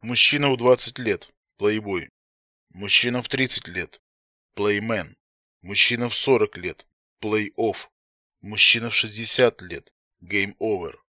Мужчина в 20 лет. Плейбой. Мужчина в 30 лет. Playman. Мужчина в 40 лет. Плей-офф. Мужчина в 60 лет. Game over.